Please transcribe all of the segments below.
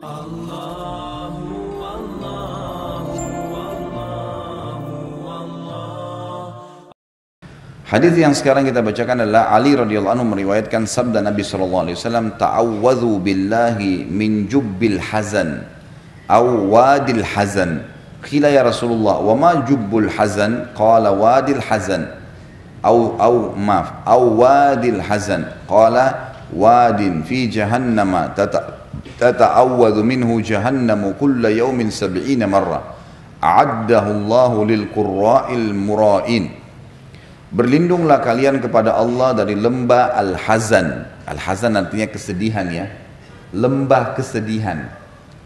Hadis yang sekarang kita bacakan adalah Ali radhiyallahu anhu meriwayatkan sabda Nabi sallallahu alaihi wasallam ta'awwadhu billahi min jubbil hazan aw wadil hazan. Qila ya Rasulullah wa ma jubbul hazan? Qala wadil hazan. Aw aw maaf aw wadil hazan. Qala wadin fi jahannama minhu jahannamu kulla yawmin sab'ina marra a'addahu Allah lil qurra'il mura'in Berlindunglah kalian kepada Allah dari lembah Al-Hazan. Al-Hazan artinya kesedihan ya. Lembah kesedihan.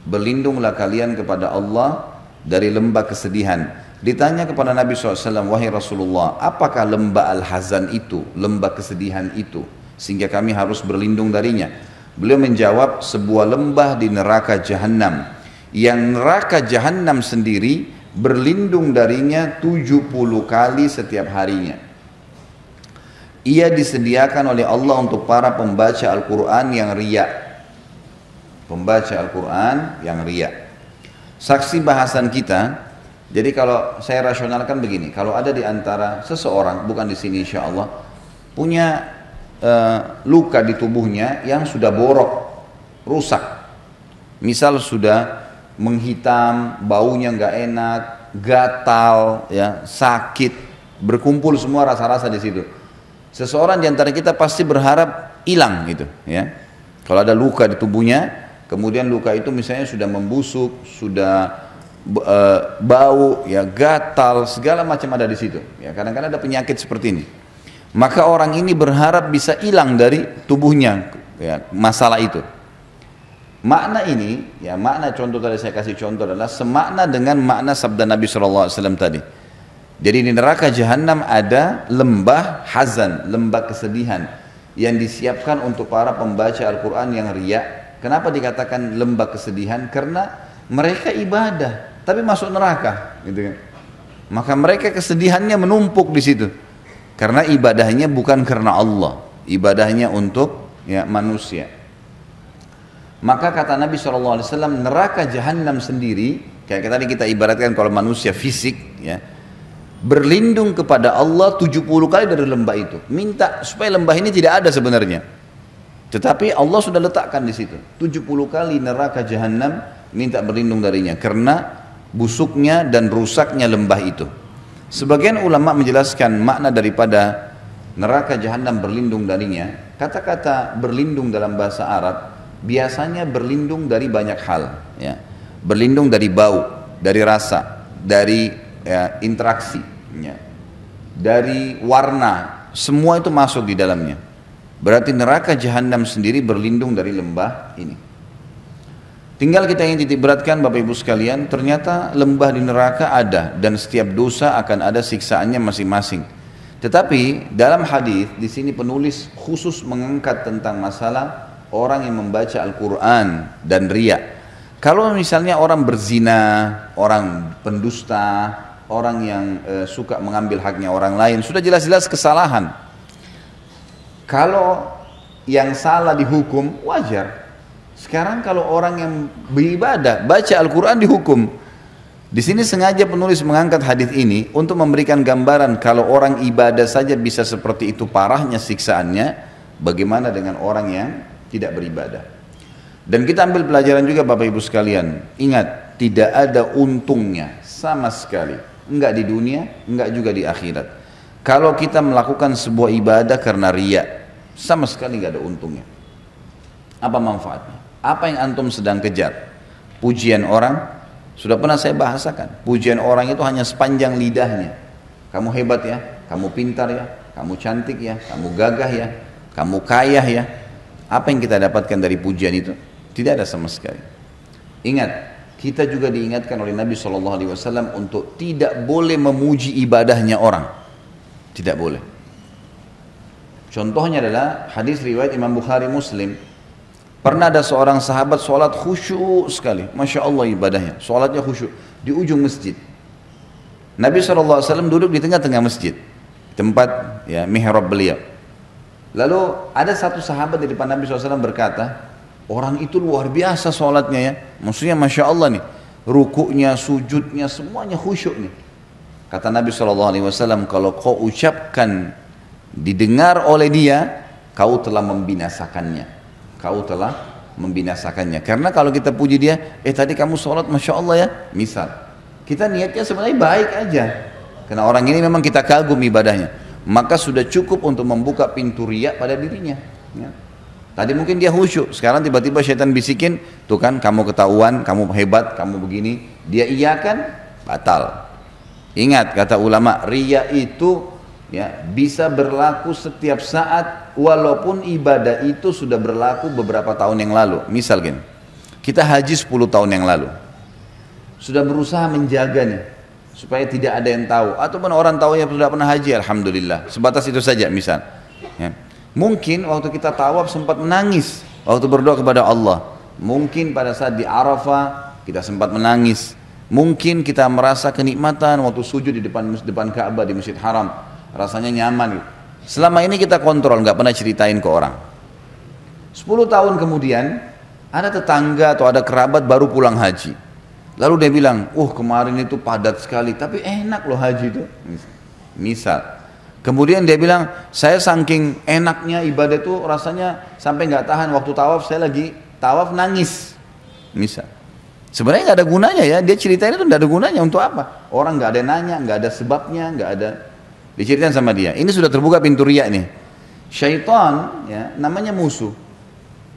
Berlindunglah kalian kepada Allah dari lembah kesedihan. Ditanya kepada Nabi SAW, wahai Rasulullah, apakah lembah Al-Hazan itu, lembah kesedihan itu, sehingga kami harus berlindung darinya. Beliau menjawab, sebuah lembah di neraka jahanam. Yang neraka jahanam sendiri berlindung darinya 70 kali setiap harinya ia disediakan oleh Allah untuk para pembaca Al-Quran yang riak. Pembaca Al-Quran yang riak. Saksi bahasan kita, jadi kalau saya rasionalkan begini, kalau ada di antara seseorang, bukan di sini insya Allah, punya uh, luka di tubuhnya yang sudah borok, rusak. Misal sudah menghitam, baunya nggak enak, gatal, ya, sakit, berkumpul semua rasa-rasa di situ Seseorang di antara kita pasti berharap hilang gitu, ya. Kalau ada luka di tubuhnya, kemudian luka itu misalnya sudah membusuk, sudah e, bau, ya gatal, segala macam ada di situ. Ya, kadang-kadang ada penyakit seperti ini. Maka orang ini berharap bisa hilang dari tubuhnya ya, masalah itu. Makna ini, ya makna contoh tadi saya kasih contoh adalah semakna dengan makna sabda Nabi SAW tadi. Jadi di neraka jahanam ada lembah hazan, lembah kesedihan yang disiapkan untuk para pembaca Al-Quran yang riak. Kenapa dikatakan lembah kesedihan? Karena mereka ibadah, tapi masuk neraka, gitu kan? Maka mereka kesedihannya menumpuk di situ. Karena ibadahnya bukan karena Allah, ibadahnya untuk ya manusia. Maka kata Nabi SAW, neraka jahanam sendiri, kayak tadi kita ibaratkan kalau manusia fisik, ya, berlindung kepada Allah 70 kali dari lembah itu. Minta supaya lembah ini tidak ada sebenarnya. Tetapi Allah sudah letakkan di situ. 70 kali neraka jahanam minta berlindung darinya karena busuknya dan rusaknya lembah itu. Sebagian ulama menjelaskan makna daripada neraka jahanam berlindung darinya. Kata-kata berlindung dalam bahasa Arab biasanya berlindung dari banyak hal, ya. Berlindung dari bau, dari rasa, dari ya, interaksi ya. dari warna semua itu masuk di dalamnya berarti neraka jahanam sendiri berlindung dari lembah ini tinggal kita yang titik beratkan Bapak Ibu sekalian ternyata lembah di neraka ada dan setiap dosa akan ada siksaannya masing-masing. Tetapi dalam hadis di sini penulis khusus mengangkat tentang masalah orang yang membaca Al-Quran dan riak. Kalau misalnya orang berzina, orang pendusta, orang yang e, suka mengambil haknya orang lain sudah jelas-jelas kesalahan. Kalau yang salah dihukum wajar sekarang kalau orang yang beribadah baca Al-Quran dihukum di sini sengaja penulis mengangkat hadis ini untuk memberikan gambaran kalau orang ibadah saja bisa seperti itu parahnya siksaannya bagaimana dengan orang yang tidak beribadah dan kita ambil pelajaran juga Bapak Ibu sekalian ingat tidak ada untungnya sama sekali enggak di dunia, enggak juga di akhirat. Kalau kita melakukan sebuah ibadah karena ria, sama sekali enggak ada untungnya. Apa manfaatnya? Apa yang antum sedang kejar? Pujian orang, sudah pernah saya bahasakan. Pujian orang itu hanya sepanjang lidahnya. Kamu hebat ya, kamu pintar ya, kamu cantik ya, kamu gagah ya, kamu kaya ya. Apa yang kita dapatkan dari pujian itu? Tidak ada sama sekali. Ingat, kita juga diingatkan oleh Nabi Shallallahu Alaihi Wasallam untuk tidak boleh memuji ibadahnya orang, tidak boleh. Contohnya adalah hadis riwayat Imam Bukhari Muslim. Pernah ada seorang sahabat sholat khusyuk sekali, masya Allah ibadahnya, sholatnya khusyuk di ujung masjid. Nabi SAW duduk di tengah-tengah masjid, tempat ya mihrab beliau. Lalu ada satu sahabat di depan Nabi SAW berkata, Orang itu luar biasa sholatnya ya. Maksudnya Masya Allah nih. Rukuknya, sujudnya, semuanya khusyuk nih. Kata Nabi SAW, kalau kau ucapkan didengar oleh dia, kau telah membinasakannya. Kau telah membinasakannya. Karena kalau kita puji dia, eh tadi kamu sholat Masya Allah ya. Misal, kita niatnya sebenarnya baik aja. Karena orang ini memang kita kagum ibadahnya. Maka sudah cukup untuk membuka pintu riak pada dirinya. Ya. Tadi mungkin dia khusyuk, sekarang tiba-tiba syaitan bisikin, tuh kan kamu ketahuan, kamu hebat, kamu begini. Dia iya kan, batal. Ingat kata ulama, ria itu ya bisa berlaku setiap saat walaupun ibadah itu sudah berlaku beberapa tahun yang lalu. Misal gini, kita haji 10 tahun yang lalu. Sudah berusaha menjaga nih supaya tidak ada yang tahu ataupun orang tahu yang sudah pernah haji alhamdulillah. Sebatas itu saja misal. Ya. Mungkin waktu kita tawaf sempat menangis waktu berdoa kepada Allah. Mungkin pada saat di Arafah kita sempat menangis. Mungkin kita merasa kenikmatan waktu sujud di depan depan Ka'bah di Masjid Haram. Rasanya nyaman. Selama ini kita kontrol, nggak pernah ceritain ke orang. 10 tahun kemudian ada tetangga atau ada kerabat baru pulang haji. Lalu dia bilang, uh kemarin itu padat sekali, tapi enak loh haji itu. Misal, Kemudian dia bilang, saya saking enaknya ibadah itu rasanya sampai nggak tahan waktu tawaf saya lagi tawaf nangis. Misal. Sebenarnya nggak ada gunanya ya, dia ceritain itu nggak ada gunanya untuk apa? Orang nggak ada nanya, nggak ada sebabnya, nggak ada diceritain sama dia. Ini sudah terbuka pintu riak nih. Syaitan ya namanya musuh.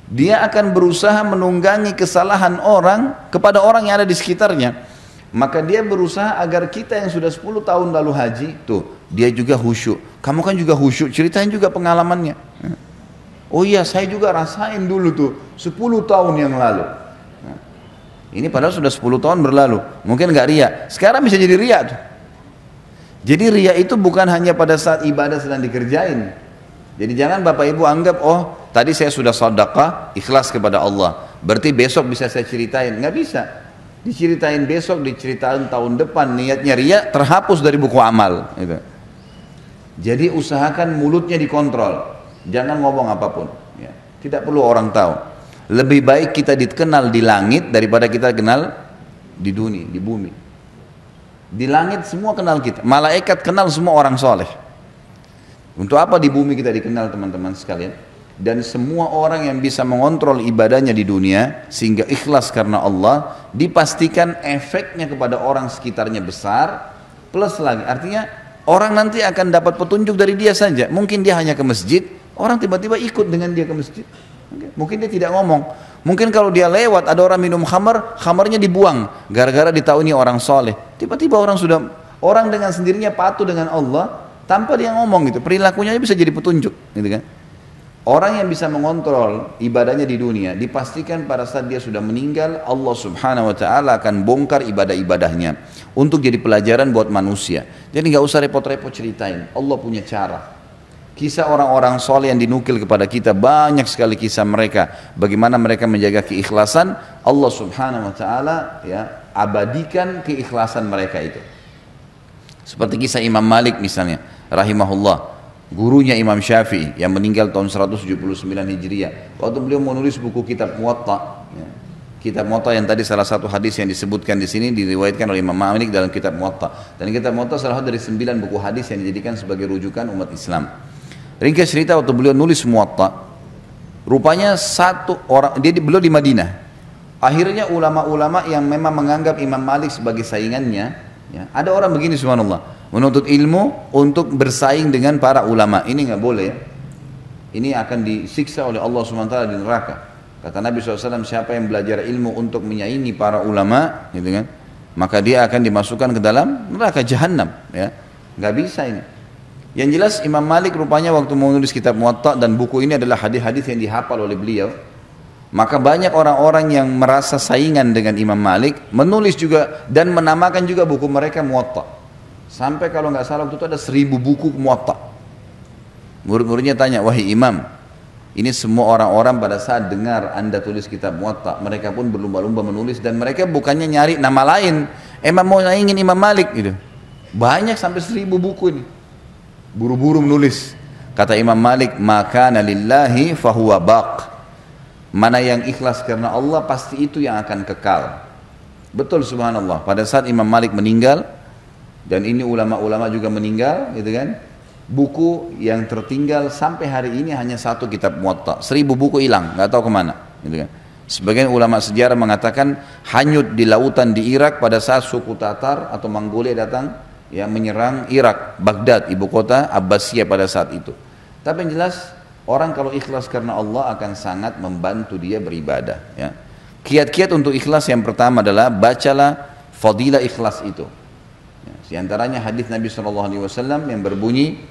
Dia akan berusaha menunggangi kesalahan orang kepada orang yang ada di sekitarnya. Maka dia berusaha agar kita yang sudah 10 tahun lalu haji, tuh dia juga khusyuk. Kamu kan juga khusyuk, ceritain juga pengalamannya. Oh iya, saya juga rasain dulu tuh 10 tahun yang lalu. Ini padahal sudah 10 tahun berlalu. Mungkin nggak ria. Sekarang bisa jadi ria tuh. Jadi ria itu bukan hanya pada saat ibadah sedang dikerjain. Jadi jangan Bapak Ibu anggap, oh tadi saya sudah sedekah, ikhlas kepada Allah. Berarti besok bisa saya ceritain. Nggak bisa. Diceritain besok, diceritain tahun depan. Niatnya ria terhapus dari buku amal. Gitu. Jadi usahakan mulutnya dikontrol, jangan ngomong apa pun. Ya. Tidak perlu orang tahu. Lebih baik kita dikenal di langit daripada kita kenal di dunia, di bumi. Di langit semua kenal kita, malaikat kenal semua orang soleh. Untuk apa di bumi kita dikenal teman-teman sekalian? Dan semua orang yang bisa mengontrol ibadahnya di dunia sehingga ikhlas karena Allah dipastikan efeknya kepada orang sekitarnya besar plus lagi artinya Orang nanti akan dapat petunjuk dari dia saja. Mungkin dia hanya ke masjid, orang tiba-tiba ikut dengan dia ke masjid. Mungkin dia tidak ngomong. Mungkin kalau dia lewat ada orang minum khamar, khamarnya dibuang gara-gara ditahu ini orang soleh. Tiba-tiba orang sudah orang dengan sendirinya patuh dengan Allah tanpa dia ngomong gitu. Perilakunya bisa jadi petunjuk, gitu kan? Orang yang bisa mengontrol ibadahnya di dunia dipastikan pada saat dia sudah meninggal Allah subhanahu wa ta'ala akan bongkar ibadah-ibadahnya untuk jadi pelajaran buat manusia jadi nggak usah repot-repot ceritain Allah punya cara kisah orang-orang soleh yang dinukil kepada kita banyak sekali kisah mereka bagaimana mereka menjaga keikhlasan Allah subhanahu wa ta'ala ya abadikan keikhlasan mereka itu seperti kisah Imam Malik misalnya rahimahullah gurunya Imam Syafi'i yang meninggal tahun 179 Hijriah. Waktu beliau menulis buku kitab Muwatta, ya, kitab Muwatta yang tadi salah satu hadis yang disebutkan di sini diriwayatkan oleh Imam Malik dalam kitab Muwatta. Dan kitab Muwatta salah satu dari sembilan buku hadis yang dijadikan sebagai rujukan umat Islam. Ringkas cerita waktu beliau nulis Muwatta, rupanya satu orang dia beliau di Madinah. Akhirnya ulama-ulama yang memang menganggap Imam Malik sebagai saingannya, ya, ada orang begini subhanallah menuntut ilmu untuk bersaing dengan para ulama. Ini nggak boleh ya. Ini akan disiksa oleh Allah SWT di neraka. Kata Nabi SAW siapa yang belajar ilmu untuk menyaingi para ulama gitu kan maka dia akan dimasukkan ke dalam neraka jahanam ya. Nggak bisa ini yang jelas Imam Malik rupanya waktu menulis kitab Muwatta dan buku ini adalah hadis-hadis yang dihafal oleh beliau maka banyak orang-orang yang merasa saingan dengan Imam Malik menulis juga dan menamakan juga buku mereka Muwatta Sampai kalau nggak salah waktu itu ada seribu buku muatta. Murid-muridnya tanya, wahai imam, ini semua orang-orang pada saat dengar anda tulis kitab muatta, mereka pun berlumba-lumba menulis dan mereka bukannya nyari nama lain, emang mau ingin Imam Malik gitu. Banyak sampai seribu buku ini. Buru-buru menulis. Kata Imam Malik, maka nalillahi fahuwa baq. Mana yang ikhlas karena Allah pasti itu yang akan kekal. Betul subhanallah. Pada saat Imam Malik meninggal dan ini ulama-ulama juga meninggal, gitu kan? Buku yang tertinggal sampai hari ini hanya satu kitab Muwatta. Seribu buku hilang, nggak tahu ke mana, gitu kan? Sebagian ulama sejarah mengatakan hanyut di lautan di Irak pada saat suku Tatar atau Mongolia datang ya menyerang Irak, Baghdad, ibu kota Abbasiyah pada saat itu. Tapi yang jelas orang kalau ikhlas karena Allah akan sangat membantu dia beribadah. Ya. Kiat-kiat untuk ikhlas yang pertama adalah bacalah fadilah ikhlas itu. Ya, di antaranya hadis Nabi SAW yang berbunyi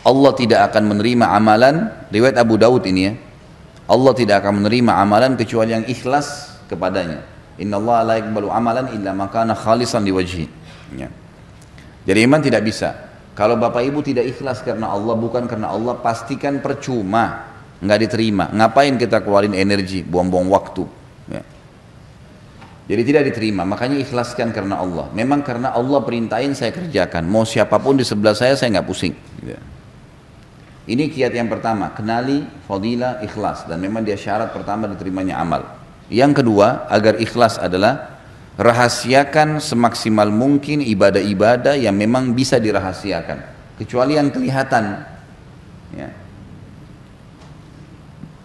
Allah tidak akan menerima amalan riwayat Abu Daud ini ya Allah tidak akan menerima amalan kecuali yang ikhlas kepadanya. Inna Allah la yakbalu amalan illa makana khalisan liwajhi. Ya. Jadi iman tidak bisa. Kalau bapak ibu tidak ikhlas karena Allah bukan karena Allah pastikan percuma nggak diterima. Ngapain kita keluarin energi, buang-buang waktu. Ya. Jadi tidak diterima. Makanya ikhlaskan karena Allah. Memang karena Allah perintahin saya kerjakan. Mau siapa pun di sebelah saya saya nggak pusing. Ya. Ini kiat yang pertama, kenali fadilah ikhlas dan memang dia syarat pertama diterimanya amal. Yang kedua, agar ikhlas adalah rahasiakan semaksimal mungkin ibadah-ibadah yang memang bisa dirahasiakan, kecuali yang kelihatan. Ya.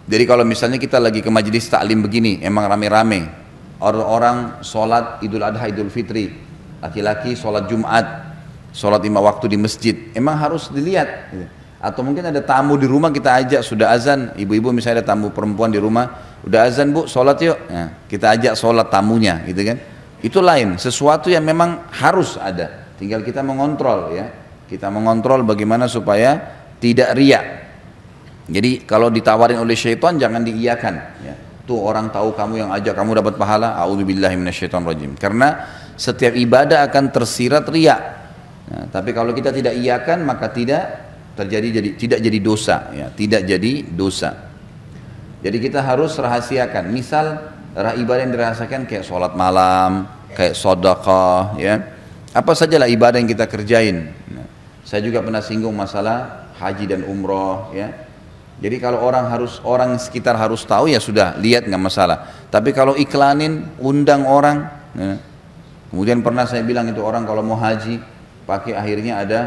Jadi kalau misalnya kita lagi ke majelis taklim begini, emang rame-rame, orang-orang sholat idul adha idul fitri, laki-laki sholat jumat, sholat lima waktu di masjid, emang harus dilihat. Gitu atau mungkin ada tamu di rumah kita ajak sudah azan ibu-ibu misalnya ada tamu perempuan di rumah udah azan bu sholat yuk ya, kita ajak sholat tamunya gitu kan itu lain sesuatu yang memang harus ada. Tinggal kita mengontrol ya. Kita mengontrol bagaimana supaya tidak riak. Jadi kalau ditawarin oleh syaitan jangan diiyakan ya. tuh orang tahu kamu yang ajak kamu dapat pahala rajim karena setiap ibadah akan tersirat riak. Nah, tapi kalau kita tidak iyakan maka tidak terjadi jadi tidak jadi dosa ya. Tidak jadi dosa. Jadi kita harus rahasiakan. Misal ibadah yang dirahasiakan kayak sholat malam kayak sodakah ya. Apa sajalah ibadah yang kita kerjain. Nah, saya juga pernah singgung masalah haji dan umroh ya. Jadi kalau orang harus orang sekitar harus tahu ya sudah lihat nggak masalah. Tapi kalau iklanin undang orang ya. kemudian pernah saya bilang itu orang kalau mau haji pakai akhirnya ada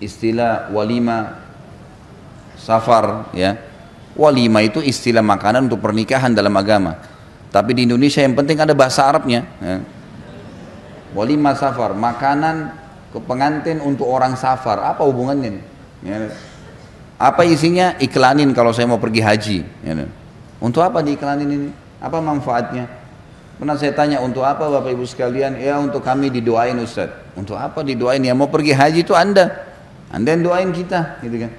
istilah walima safar ya. Walima itu istilah makanan untuk pernikahan dalam agama tapi di Indonesia yang penting ada bahasa Arabnya ya. walima safar makanan ke pengantin untuk orang safar apa hubungannya ya. apa isinya iklanin kalau saya mau pergi haji ya. untuk apa diiklanin ini apa manfaatnya pernah saya tanya untuk apa bapak ibu sekalian ya untuk kami didoain Ustaz untuk apa didoain ya mau pergi haji itu anda anda yang doain kita, gitu kan.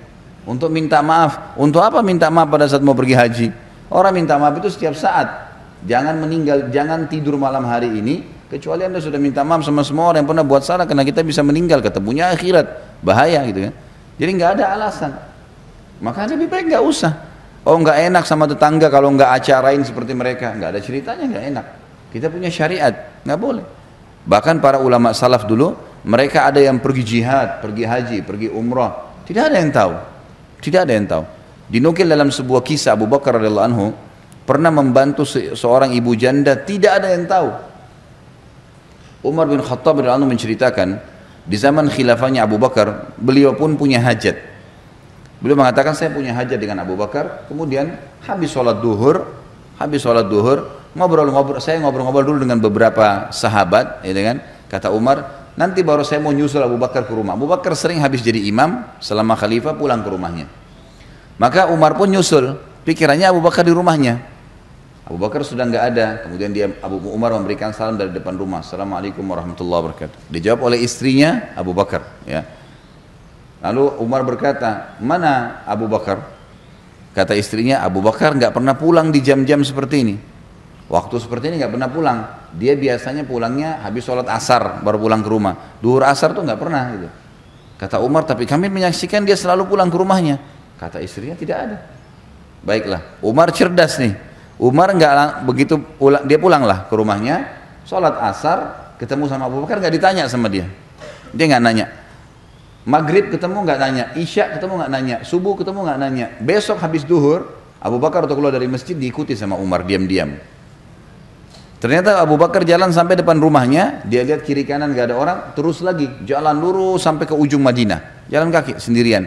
Untuk minta maaf. Untuk apa minta maaf pada saat mau pergi haji? Orang minta maaf itu setiap saat. Jangan meninggal, jangan tidur malam hari ini kecuali Anda sudah minta maaf sama semua orang yang pernah buat salah karena kita bisa meninggal ketemunya akhirat. Bahaya gitu kan. Jadi nggak ada alasan. Maka lebih baik nggak usah. Oh nggak enak sama tetangga kalau nggak acarain seperti mereka, nggak ada ceritanya nggak enak. Kita punya syariat, nggak boleh. Bahkan para ulama salaf dulu mereka ada yang pergi jihad, pergi haji, pergi umrah. Tidak ada yang tahu. Tidak ada yang tahu. Dinukil dalam sebuah kisah Abu Bakar radhiyallahu anhu pernah membantu se seorang ibu janda tidak ada yang tahu. Umar bin Khattab radhiyallahu menceritakan di zaman khilafahnya Abu Bakar beliau pun punya hajat. Beliau mengatakan saya punya hajat dengan Abu Bakar. Kemudian habis sholat duhur, habis sholat duhur ngobrol-ngobrol saya ngobrol-ngobrol dulu dengan beberapa sahabat, ya kan? Kata Umar, Nanti baru saya mau nyusul Abu Bakar ke rumah. Abu Bakar sering habis jadi imam selama khalifah pulang ke rumahnya. Maka Umar pun nyusul. Pikirannya Abu Bakar di rumahnya. Abu Bakar sudah nggak ada. Kemudian dia Abu Umar memberikan salam dari depan rumah. Assalamualaikum warahmatullahi wabarakatuh. Dijawab oleh istrinya Abu Bakar. Ya. Lalu Umar berkata, mana Abu Bakar? Kata istrinya, Abu Bakar nggak pernah pulang di jam-jam seperti ini. Waktu seperti ini nggak pernah pulang. Dia biasanya pulangnya habis sholat asar baru pulang ke rumah. Duhur asar tuh nggak pernah gitu. Kata Umar, tapi kami menyaksikan dia selalu pulang ke rumahnya. Kata istrinya tidak ada. Baiklah, Umar cerdas nih. Umar nggak begitu pulang, dia pulanglah ke rumahnya, sholat asar, ketemu sama Abu Bakar nggak ditanya sama dia. Dia nggak nanya. Maghrib ketemu nggak nanya, Isya ketemu nggak nanya, subuh ketemu nggak nanya. Besok habis duhur Abu Bakar waktu keluar dari masjid diikuti sama Umar diam-diam. Ternyata Abu Bakar jalan sampai depan rumahnya, dia lihat kiri kanan gak ada orang, terus lagi jalan lurus sampai ke ujung Madinah, jalan kaki sendirian.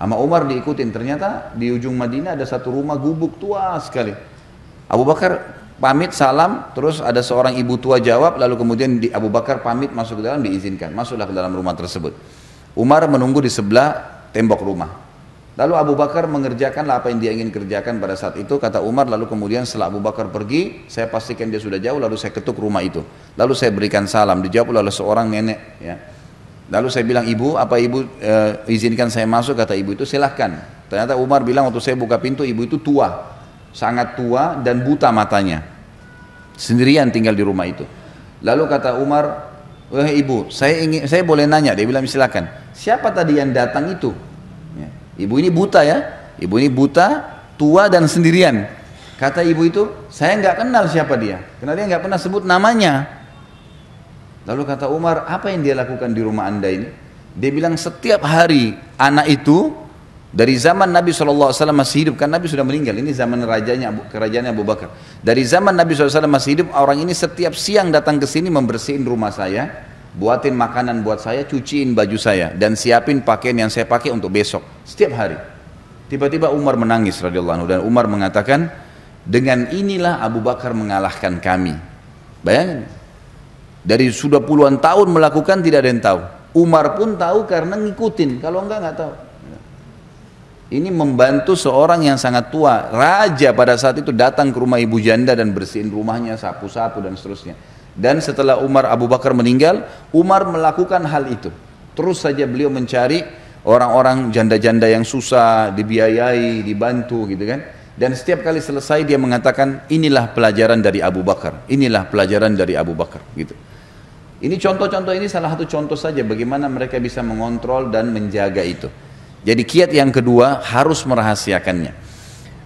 Sama Umar diikutin, ternyata di ujung Madinah ada satu rumah gubuk tua sekali. Abu Bakar pamit salam, terus ada seorang ibu tua jawab, lalu kemudian di Abu Bakar pamit masuk ke dalam diizinkan, masuklah ke dalam rumah tersebut. Umar menunggu di sebelah tembok rumah. Lalu Abu Bakar mengerjakanlah apa yang dia ingin kerjakan pada saat itu, kata Umar, lalu kemudian setelah Abu Bakar pergi, saya pastikan dia sudah jauh, lalu saya ketuk rumah itu. Lalu saya berikan salam, dijawab oleh seorang nenek. Ya. Lalu saya bilang, ibu, apa ibu e, izinkan saya masuk? Kata ibu itu, silahkan. Ternyata Umar bilang waktu saya buka pintu, ibu itu tua, sangat tua dan buta matanya. Sendirian tinggal di rumah itu. Lalu kata Umar, Wahai ibu, saya ingin, saya boleh nanya. Dia bilang silakan. Siapa tadi yang datang itu? Ibu ini buta ya, ibu ini buta, tua dan sendirian. Kata ibu itu, saya nggak kenal siapa dia, karena dia nggak pernah sebut namanya. Lalu kata Umar, apa yang dia lakukan di rumah anda ini? Dia bilang setiap hari anak itu dari zaman Nabi SAW masih hidup, kan Nabi sudah meninggal, ini zaman rajanya kerajaan Abu Bakar. Dari zaman Nabi SAW masih hidup, orang ini setiap siang datang ke sini membersihin rumah saya, buatin makanan buat saya, cuciin baju saya dan siapin pakaian yang saya pakai untuk besok setiap hari. Tiba-tiba Umar menangis radhiyallahu dan Umar mengatakan, dengan inilah Abu Bakar mengalahkan kami. Bayangin, dari sudah puluhan tahun melakukan tidak ada yang tahu. Umar pun tahu karena ngikutin, kalau enggak nggak tahu. Ini membantu seorang yang sangat tua, raja pada saat itu datang ke rumah ibu janda dan bersihin rumahnya, sapu-sapu dan seterusnya. Dan setelah Umar Abu Bakar meninggal, Umar melakukan hal itu. Terus saja beliau mencari orang-orang janda-janda yang susah, dibiayai, dibantu gitu kan. Dan setiap kali selesai dia mengatakan inilah pelajaran dari Abu Bakar, inilah pelajaran dari Abu Bakar gitu. Ini contoh-contoh ini salah satu contoh saja bagaimana mereka bisa mengontrol dan menjaga itu. Jadi kiat yang kedua harus merahasiakannya.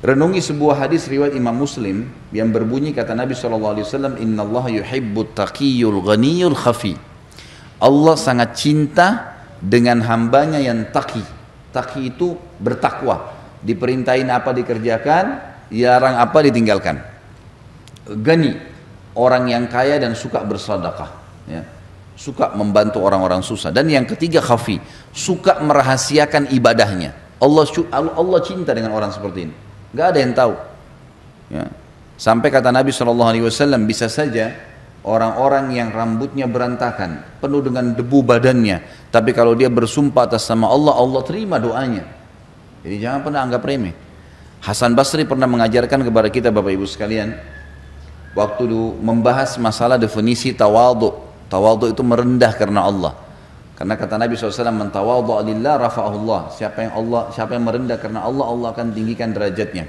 Renungi sebuah hadis riwayat Imam Muslim yang berbunyi kata Nabi SAW, Inna Allah yuhibbut taqiyul ghaniyul khafi. Allah sangat cinta dengan hambanya yang taki. Taki itu bertakwa. Diperintahin apa dikerjakan, jarang apa ditinggalkan. Gani, orang yang kaya dan suka bersedekah. Ya. Suka membantu orang-orang susah. Dan yang ketiga khafi, suka merahasiakan ibadahnya. Allah Allah cinta dengan orang seperti ini. Gak ada yang tahu. Ya. Sampai kata Nabi SAW bisa saja orang-orang yang rambutnya berantakan, penuh dengan debu badannya, tapi kalau dia bersumpah atas sama Allah, Allah terima doanya. Jadi jangan pernah anggap remeh. Hasan Basri pernah mengajarkan kepada kita Bapak Ibu sekalian, waktu membahas masalah definisi tawadu. Tawadu itu merendah karena Allah. Karena kata Nabi SAW, "Mentawadhu lillah rafa'ahullah." Siapa yang Allah, siapa yang merendah karena Allah, Allah akan tinggikan derajatnya.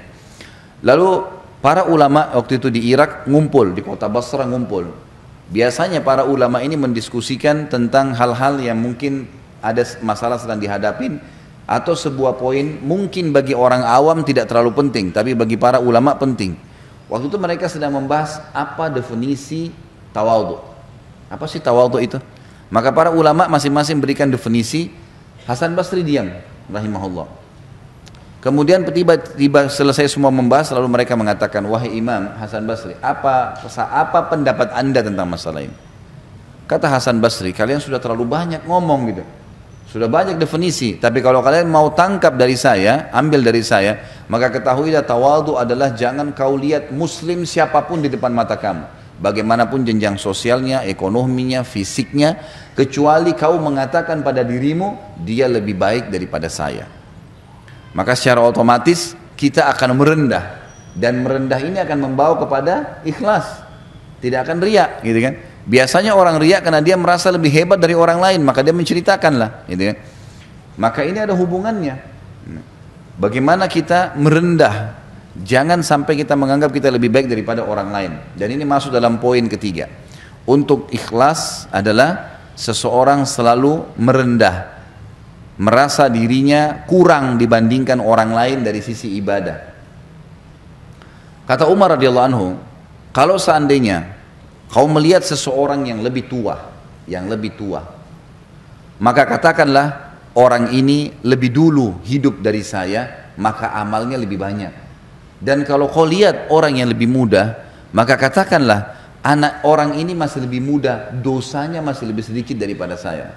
Lalu para ulama waktu itu di Irak ngumpul di kota Basra ngumpul. Biasanya para ulama ini mendiskusikan tentang hal-hal yang mungkin ada masalah sedang dihadapin atau sebuah poin mungkin bagi orang awam tidak terlalu penting, tapi bagi para ulama penting. Waktu itu mereka sedang membahas apa definisi tawadhu. Apa sih tawadhu itu? Maka para ulama masing-masing berikan definisi. Hasan Basri diam, rahimahullah. Kemudian tiba-tiba selesai semua membahas, lalu mereka mengatakan, wahai Imam Hasan Basri, apa apa pendapat anda tentang masalah ini? Kata Hasan Basri, kalian sudah terlalu banyak ngomong gitu. Sudah banyak definisi, tapi kalau kalian mau tangkap dari saya, ambil dari saya, maka ketahuilah tawadu adalah jangan kau lihat muslim siapa pun di depan mata kamu bagaimanapun jenjang sosialnya, ekonominya, fisiknya, kecuali kau mengatakan pada dirimu, dia lebih baik daripada saya. Maka secara otomatis kita akan merendah dan merendah ini akan membawa kepada ikhlas, tidak akan riak, gitu kan? Biasanya orang riak karena dia merasa lebih hebat dari orang lain, maka dia menceritakanlah, gitu kan? Maka ini ada hubungannya. Bagaimana kita merendah Jangan sampai kita menganggap kita lebih baik daripada orang lain. Dan ini masuk dalam poin ketiga. Untuk ikhlas adalah seseorang selalu merendah, merasa dirinya kurang dibandingkan orang lain dari sisi ibadah. Kata Umar radhiyallahu anhu, kalau seandainya kau melihat seseorang yang lebih tua, yang lebih tua, maka katakanlah orang ini lebih dulu hidup dari saya, maka amalnya lebih banyak. Dan kalau kau lihat orang yang lebih muda, maka katakanlah anak orang ini masih lebih muda, dosanya masih lebih sedikit daripada saya.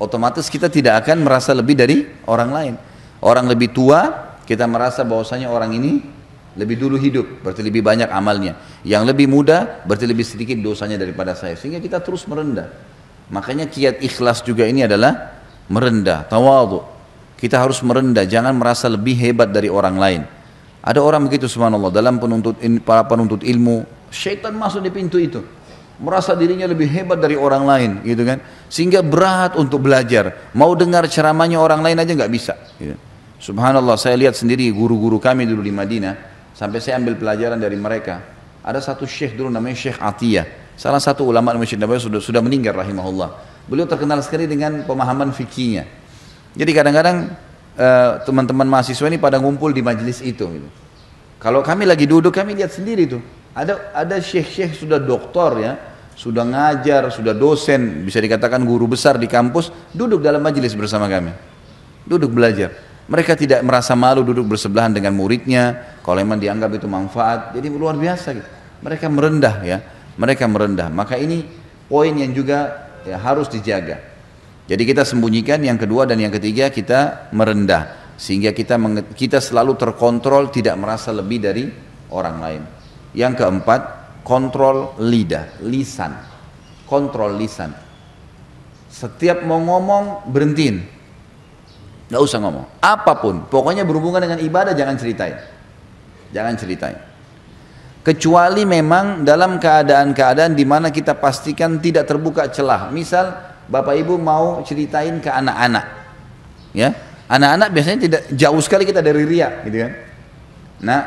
Otomatis kita tidak akan merasa lebih dari orang lain. Orang lebih tua, kita merasa bahwasanya orang ini lebih dulu hidup, berarti lebih banyak amalnya. Yang lebih muda, berarti lebih sedikit dosanya daripada saya. Sehingga kita terus merendah. Makanya kiat ikhlas juga ini adalah merendah, tawadhu. Kita harus merendah, jangan merasa lebih hebat dari orang lain. Ada orang begitu subhanallah dalam penuntut para penuntut ilmu, syaitan masuk di pintu itu. Merasa dirinya lebih hebat dari orang lain, gitu kan? Sehingga berat untuk belajar. Mau dengar ceramahnya orang lain aja nggak bisa. Gitu. Subhanallah, saya lihat sendiri guru-guru kami dulu di Madinah Sampai saya ambil pelajaran dari mereka. Ada satu syekh dulu namanya Syekh Atiyah. Salah satu ulama di Masjid Nabawi sudah, sudah meninggal rahimahullah. Beliau terkenal sekali dengan pemahaman fikihnya. Jadi kadang-kadang uh, teman-teman mahasiswa ini pada ngumpul di majelis itu. Gitu. Kalau kami lagi duduk, kami lihat sendiri tuh. Ada ada syekh-syekh sudah doktor ya, sudah ngajar, sudah dosen, bisa dikatakan guru besar di kampus, duduk dalam majelis bersama kami. Duduk belajar. Mereka tidak merasa malu duduk bersebelahan dengan muridnya, kalau memang dianggap itu manfaat, jadi luar biasa. Gitu. Mereka merendah ya, mereka merendah. Maka ini poin yang juga ya, harus dijaga. Jadi kita sembunyikan yang kedua dan yang ketiga kita merendah sehingga kita kita selalu terkontrol tidak merasa lebih dari orang lain. Yang keempat, kontrol lidah, lisan. Kontrol lisan. Setiap mau ngomong berhentiin, Gak usah ngomong. Apa pun. Pokoknya berhubungan dengan ibadah jangan ceritain. Jangan ceritain. Kecuali memang dalam keadaan-keadaan di mana kita pastikan tidak terbuka celah. Misal Bapak Ibu mau ceritain ke anak-anak. Ya. Anak-anak biasanya tidak jauh sekali kita dari ria gitu kan. Nah,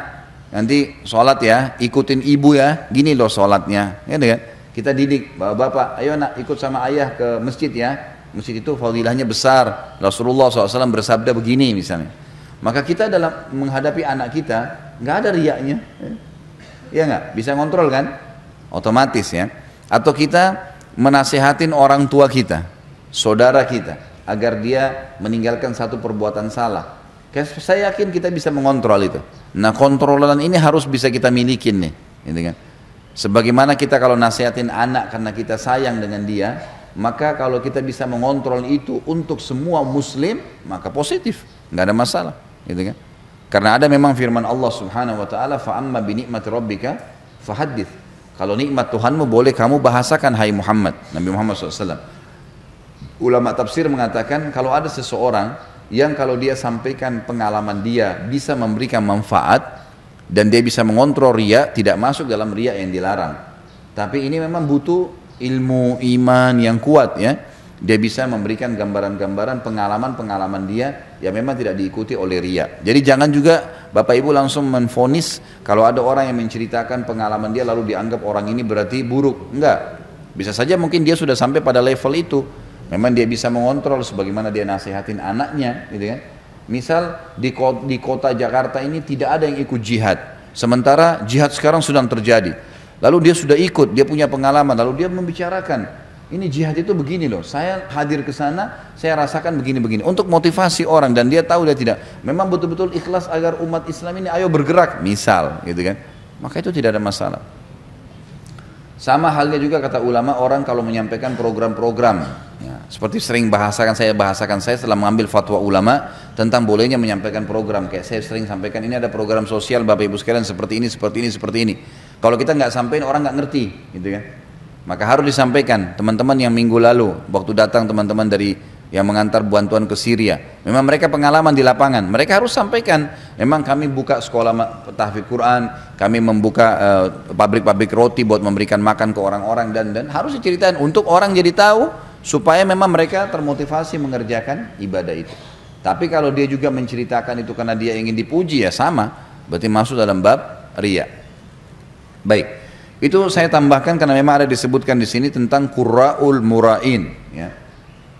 nanti sholat ya, ikutin ibu ya, gini loh sholatnya, gitu kan. Kita didik, bapak-bapak, ayo nak ikut sama ayah ke masjid ya, Masjid itu fadilahnya besar. Rasulullah SAW bersabda begini misalnya. Maka kita dalam menghadapi anak kita nggak ada riaknya, ya nggak bisa kontrol kan? Otomatis ya. Atau kita menasehatin orang tua kita, saudara kita, agar dia meninggalkan satu perbuatan salah. Saya yakin kita bisa mengontrol itu. Nah kontrolan ini harus bisa kita milikin nih, gitu kan? Sebagaimana kita kalau nasihatin anak karena kita sayang dengan dia, maka kalau kita bisa mengontrol itu untuk semua muslim maka positif nggak ada masalah gitu kan karena ada memang firman Allah Subhanahu wa taala bi nikmati rabbika fahaddits kalau nikmat Tuhanmu boleh kamu bahasakan hai Muhammad Nabi Muhammad SAW ulama tafsir mengatakan kalau ada seseorang yang kalau dia sampaikan pengalaman dia bisa memberikan manfaat dan dia bisa mengontrol ria tidak masuk dalam ria yang dilarang. Tapi ini memang butuh ilmu iman yang kuat ya dia bisa memberikan gambaran-gambaran pengalaman-pengalaman dia yang memang tidak diikuti oleh ria. Jadi jangan juga Bapak Ibu langsung menfonis kalau ada orang yang menceritakan pengalaman dia lalu dianggap orang ini berarti buruk. Enggak. Bisa saja mungkin dia sudah sampai pada level itu. Memang dia bisa mengontrol sebagaimana dia nasihatin anaknya gitu kan. Misal di kota, di kota Jakarta ini tidak ada yang ikut jihad. Sementara jihad sekarang sedang terjadi. Lalu dia sudah ikut, dia punya pengalaman, lalu dia membicarakan, ini jihad itu begini loh, saya hadir ke sana, saya rasakan begini-begini. Untuk motivasi orang dan dia tahu dia tidak, memang betul-betul ikhlas agar umat Islam ini ayo bergerak, misal gitu kan. Maka itu tidak ada masalah. Sama halnya juga kata ulama orang kalau menyampaikan program-program, ya, seperti sering bahasakan saya bahasakan saya setelah mengambil fatwa ulama tentang bolehnya menyampaikan program. Kayak saya sering sampaikan ini ada program sosial bapak ibu sekalian seperti ini, seperti ini, seperti ini. Kalau kita nggak sampaikan orang nggak ngerti, gitu kan? Maka harus disampaikan teman-teman yang minggu lalu waktu datang teman-teman dari yang mengantar bantuan ke Syria. Memang mereka pengalaman di lapangan. Mereka harus sampaikan. Memang kami buka sekolah tahfidz Quran, kami membuka uh, pabrik-pabrik roti buat memberikan makan ke orang-orang dan dan harus diceritain untuk orang jadi tahu supaya memang mereka termotivasi mengerjakan ibadah itu. Tapi kalau dia juga menceritakan itu karena dia ingin dipuji ya sama, berarti masuk dalam bab riya. Baik. Itu saya tambahkan karena memang ada disebutkan di sini tentang qurraul murain ya.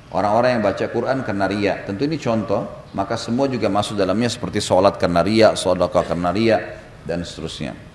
Orang-orang yang baca Quran karena ria. Tentu ini contoh, maka semua juga masuk dalamnya seperti sholat karena ria, sodakah karena ria, dan seterusnya.